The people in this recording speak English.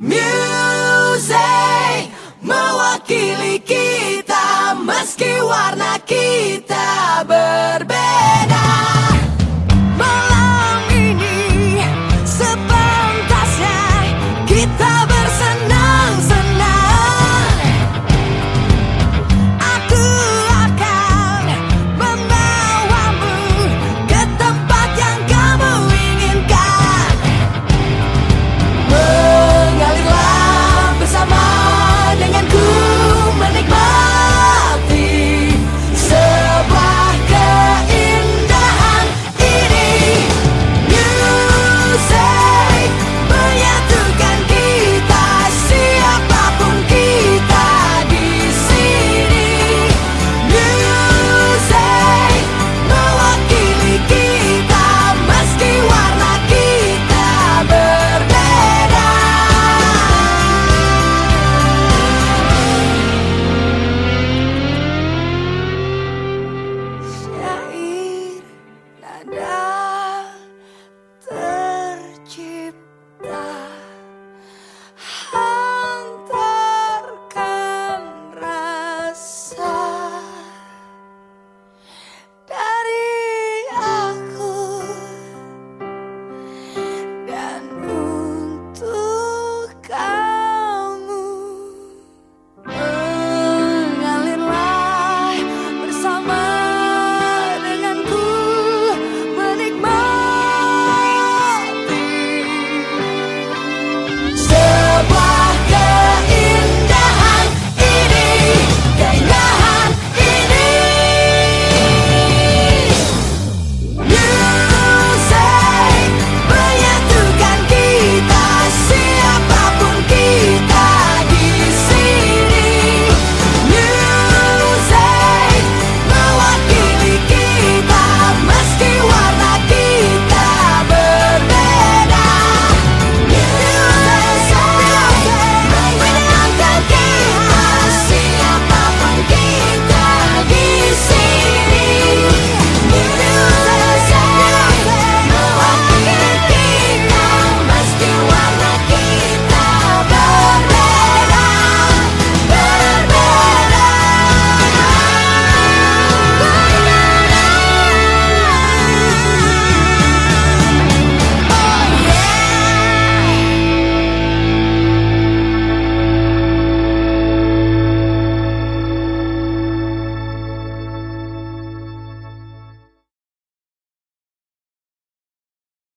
Music mewakili